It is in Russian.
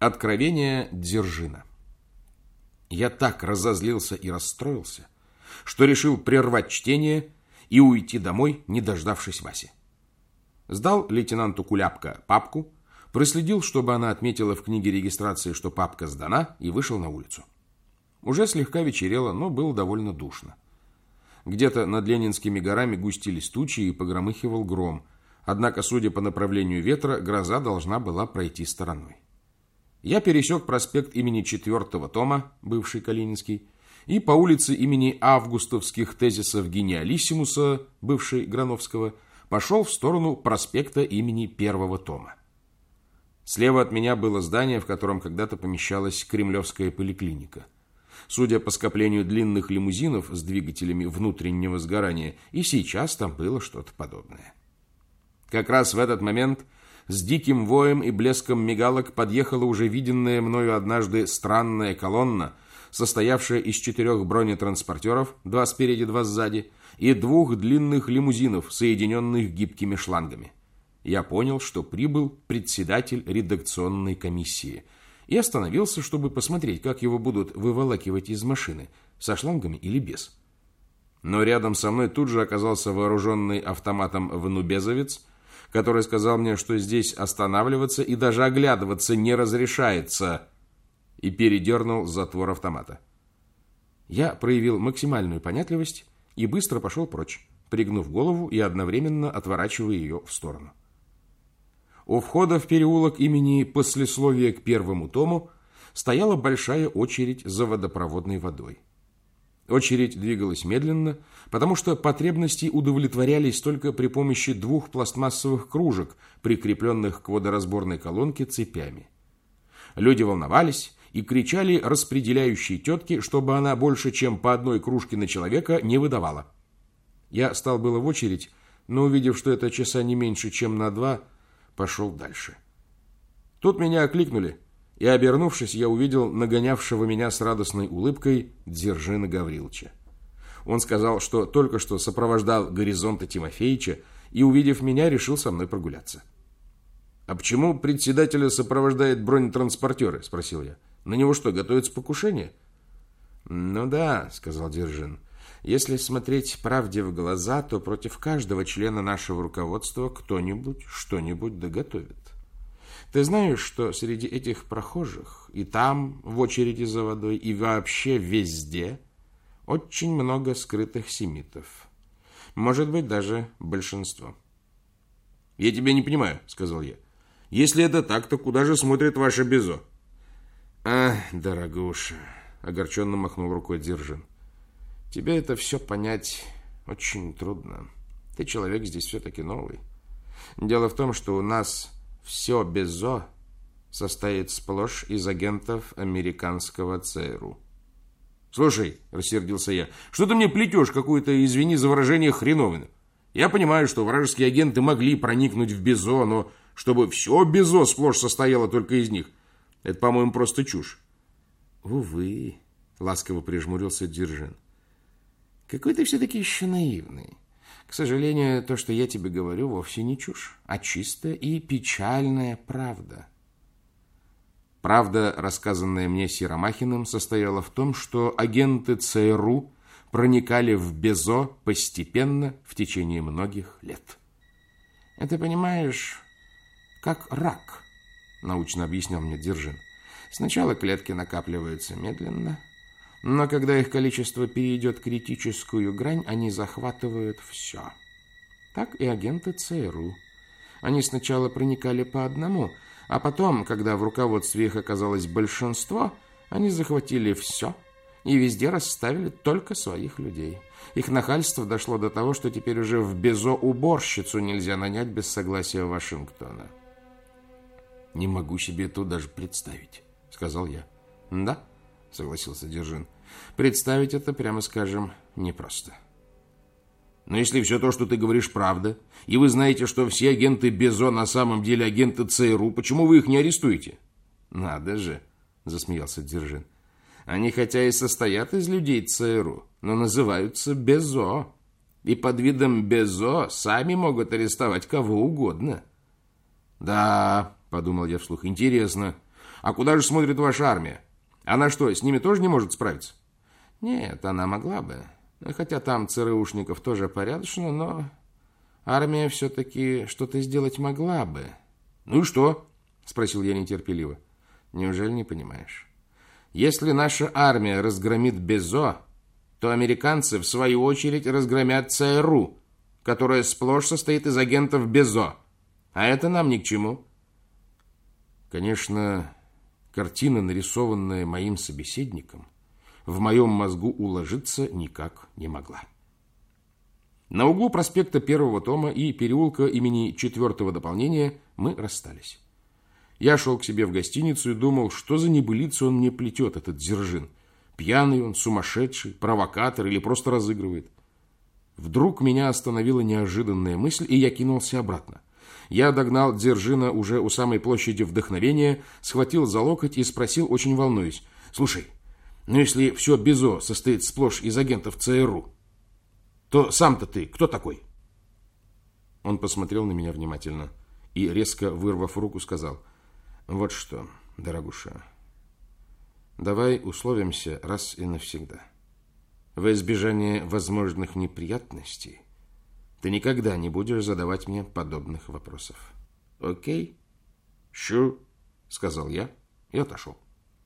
Откровение Дзержина. Я так разозлился и расстроился, что решил прервать чтение и уйти домой, не дождавшись Васи. Сдал лейтенанту Куляпка папку, проследил, чтобы она отметила в книге регистрации, что папка сдана, и вышел на улицу. Уже слегка вечерело, но было довольно душно. Где-то над Ленинскими горами густились тучи и погромыхивал гром, однако, судя по направлению ветра, гроза должна была пройти стороной. Я пересек проспект имени четвертого тома, бывший Калининский, и по улице имени августовских тезисов Гениалиссимуса, бывший Грановского, пошел в сторону проспекта имени первого тома. Слева от меня было здание, в котором когда-то помещалась Кремлевская поликлиника. Судя по скоплению длинных лимузинов с двигателями внутреннего сгорания, и сейчас там было что-то подобное. Как раз в этот момент с диким воем и блеском мигалок подъехала уже виденная мною однажды странная колонна, состоявшая из четырех бронетранспортеров, два спереди, два сзади, и двух длинных лимузинов, соединенных гибкими шлангами. Я понял, что прибыл председатель редакционной комиссии и остановился, чтобы посмотреть, как его будут выволакивать из машины, со шлангами или без. Но рядом со мной тут же оказался вооруженный автоматом внубезовец, который сказал мне, что здесь останавливаться и даже оглядываться не разрешается, и передернул затвор автомата. Я проявил максимальную понятливость и быстро пошел прочь, пригнув голову и одновременно отворачивая ее в сторону. У входа в переулок имени послесловия к первому тому стояла большая очередь за водопроводной водой. Очередь двигалась медленно, потому что потребности удовлетворялись только при помощи двух пластмассовых кружек, прикрепленных к водоразборной колонке цепями. Люди волновались и кричали распределяющей тетке, чтобы она больше, чем по одной кружке на человека, не выдавала. Я стал было в очередь, но, увидев, что это часа не меньше, чем на два, пошел дальше. Тут меня окликнули – и, обернувшись, я увидел нагонявшего меня с радостной улыбкой Дзержина Гавриловича. Он сказал, что только что сопровождал горизонта Тимофеевича и, увидев меня, решил со мной прогуляться. «А почему председателя сопровождает бронетранспортеры?» – спросил я. «На него что, готовится покушение?» «Ну да», – сказал Держин. «Если смотреть правде в глаза, то против каждого члена нашего руководства кто-нибудь что-нибудь доготовит». Ты знаешь, что среди этих прохожих, и там, в очереди за водой, и вообще везде, очень много скрытых семитов. Может быть, даже большинство. «Я тебя не понимаю», — сказал я. «Если это так, то куда же смотрит ваше Безо?» «А, дорогуша», — огорченно махнул рукой Дзержин. «Тебе это все понять очень трудно. Ты человек здесь все-таки новый. Дело в том, что у нас все Безо состоит сплошь из агентов американского ЦРУ. «Слушай», — рассердился я, — «что ты мне плетешь какую-то, извини за выражение, хреновину? Я понимаю, что вражеские агенты могли проникнуть в Безо, но чтобы все Безо сплошь состояло только из них, это, по-моему, просто чушь». «Увы», — ласково прижмурился Дзержин, — «какой ты все-таки еще наивный. К сожалению, то, что я тебе говорю, вовсе не чушь, а чистая и печальная правда. Правда, рассказанная мне Сиромахиным, состояла в том, что агенты ЦРУ проникали в Безо постепенно в течение многих лет. Это, понимаешь, как рак, научно объяснял мне Держин. Сначала клетки накапливаются медленно, но когда их количество перейдет критическую грань, они захватывают все. Так и агенты ЦРУ. Они сначала проникали по одному, а потом, когда в руководстве их оказалось большинство, они захватили все и везде расставили только своих людей. Их нахальство дошло до того, что теперь уже в Безо уборщицу нельзя нанять без согласия Вашингтона. «Не могу себе это даже представить», — сказал я. «Да?» — согласился Держин. «Представить это, прямо скажем, непросто». «Но если все то, что ты говоришь, правда, и вы знаете, что все агенты Безо на самом деле агенты ЦРУ, почему вы их не арестуете?» «Надо же», — засмеялся Держин. «Они хотя и состоят из людей ЦРУ, но называются Безо, и под видом Безо сами могут арестовать кого угодно». «Да», — подумал я вслух, — «интересно». А куда же смотрит ваша армия? Она что, с ними тоже не может справиться? Нет, она могла бы. Хотя там ЦРУшников тоже порядочно, но армия все-таки что-то сделать могла бы. Ну и что? Спросил я нетерпеливо. Неужели не понимаешь? Если наша армия разгромит Безо, то американцы, в свою очередь, разгромят ЦРУ, которая сплошь состоит из агентов Безо. А это нам ни к чему. Конечно, картина, нарисованная моим собеседником, в моем мозгу уложиться никак не могла. На углу проспекта Первого тома и переулка имени Четвертого дополнения мы расстались. Я шел к себе в гостиницу и думал, что за небылицу он мне плетет, этот Дзержин. Пьяный он, сумасшедший, провокатор или просто разыгрывает. Вдруг меня остановила неожиданная мысль, и я кинулся обратно. Я догнал Дзержина уже у самой площади вдохновения, схватил за локоть и спросил, очень волнуюсь. «Слушай, ну если все Безо состоит сплошь из агентов ЦРУ, то сам-то ты кто такой?» Он посмотрел на меня внимательно и, резко вырвав руку, сказал, «Вот что, дорогуша, давай условимся раз и навсегда. В избежание возможных неприятностей ты никогда не будешь задавать мне подобных вопросов. Окей? Sure, сказал я и отошел.